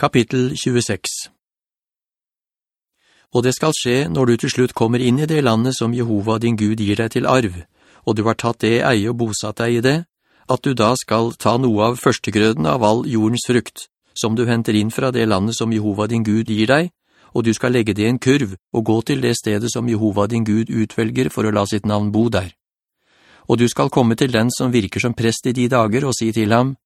Kapittel 26 Og det skal skje når du til slutt kommer inn i det landet som Jehova din Gud gir deg til arv, og du har tatt det eie og bosatt deg i det, at du da skal ta noe av førstegrøden av all jordens frukt, som du henter inn fra det landet som Jehova din Gud gir deg, og du skal legge det i en kurv og gå til det stedet som Jehova din Gud utvelger for å la sitt navn bo der. Og du skal komme til den som virker som prest i de dager og si til ham,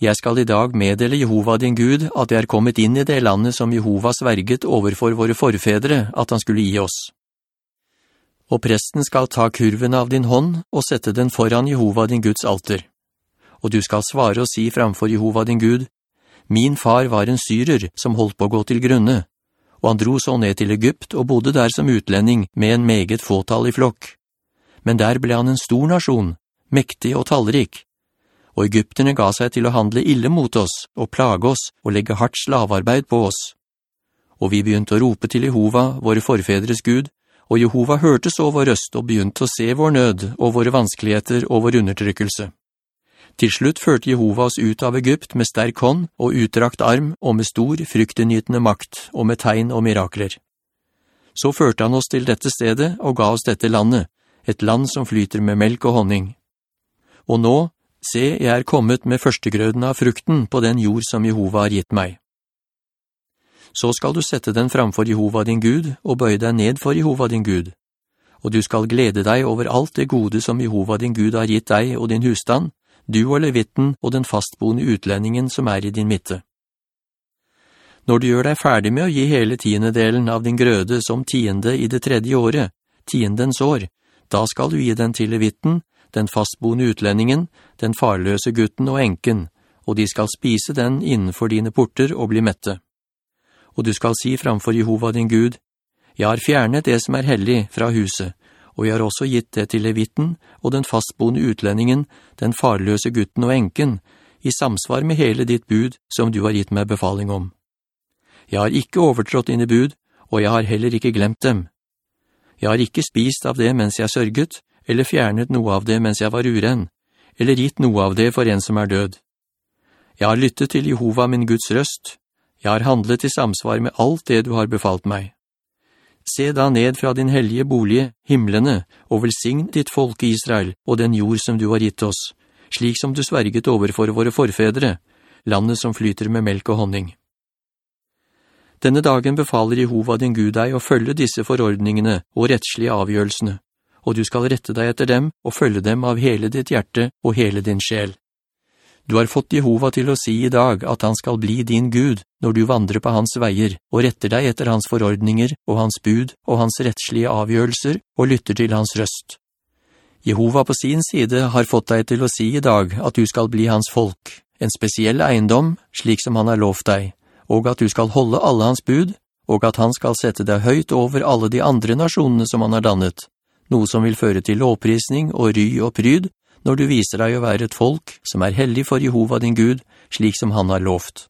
«Jeg skal i dag meddele Jehova din Gud at jeg er kommet inn i det landet som Jehova sverget overfor våre forfedre at han skulle gi oss.» Og presten skal ta kurven av din hånd og sette den foran Jehova din Guds alter. Og du skal svare og si framfor Jehova din Gud, «Min far var en syrer som holdt på å gå til grunne, og han dro så ned til Egypt og bodde der som utlending med en meget fåtall i flokk. Men der ble han en stor nasjon, mektig og tallrik, og Egypterne ga seg til å handle ille mot oss, og plage oss, og legge hardt slavarbeid på oss. Og vi begynte å rope til Jehova, våre forfedres Gud, og Jehova hørte så vår røst og begynte å se vår nød og våre vanskeligheter og vår undertrykkelse. Til slutt førte Jehova oss ut av Egypt med sterk hånd og utrakt arm og med stor fryktenytende makt og med tegn og mirakler. Så førte han oss til dette stedet og ga oss dette landet, et land som flyter med melk og honning. Og nå, Se, jeg er kommet med førstegrøden av frukten på den jord som Jehova har gitt meg. Så skal du sette den framfor Jehova din Gud, og bøye deg ned for Jehova din Gud. Og du skal glede deg over alt det gode som Jehova din Gud har gitt deg og din husstand, du og levitten og den fastboende utlendingen som er i din midte. Når du gjør deg ferdig med å gi hele tiendedelen av din grøde som tiende i det tredje året, tiendens år, da skal du gi den til levitten, den fastboende utlendingen, den farløse gutten og enken, og de skal spise den innenfor dine porter og bli mette. Og du skal si framfor Jehova din Gud, «Jeg har fjernet det som er hellig fra huset, og jeg har også gitt det til levitten og den fastboende utlendingen, den farløse gutten og enken, i samsvar med hele ditt bud som du har gitt meg befaling om. Jeg har ikke overtrådt dine bud, og jeg har heller ikke glemt dem. Jeg har ikke spist av det mens jeg sørget, eller fjernet noe av det mens jeg var uren, eller gitt noe av det for en som er død. Jeg har lyttet til Jehova min Guds røst. Jeg har handlet i samsvar med alt det du har befalt meg. Se da ned fra din hellige bolig, himmelene, og velsign ditt folk i Israel og den jord som du har gitt oss, slik som du sverget overfor våre forfedre, landet som flyter med melk og honning. Denne dagen befaler Jehova din Gud deg å følge disse forordningene og rettslige avgjørelsene, og du skal rette deg etter dem og følge dem av hele ditt hjerte og hele din sjel. Du har fått Jehova til å si i dag at han skal bli din Gud når du vandrer på hans veier og retter deg etter hans forordninger og hans bud og hans rettslige avgjørelser og lytter til hans røst. Jehova på sin side har fått deg til å si i dag at du skal bli hans folk, en spesiell eiendom, slik som han har lovt deg, og at du skal holde alle hans bud, og at han skal sette deg høyt over alle de andre nasjonene som han har dannet, noe som vil føre til lovprisning og ry og pryd, når du viser deg å være et folk som er heldig for Jehova din Gud, slik som han har lovt.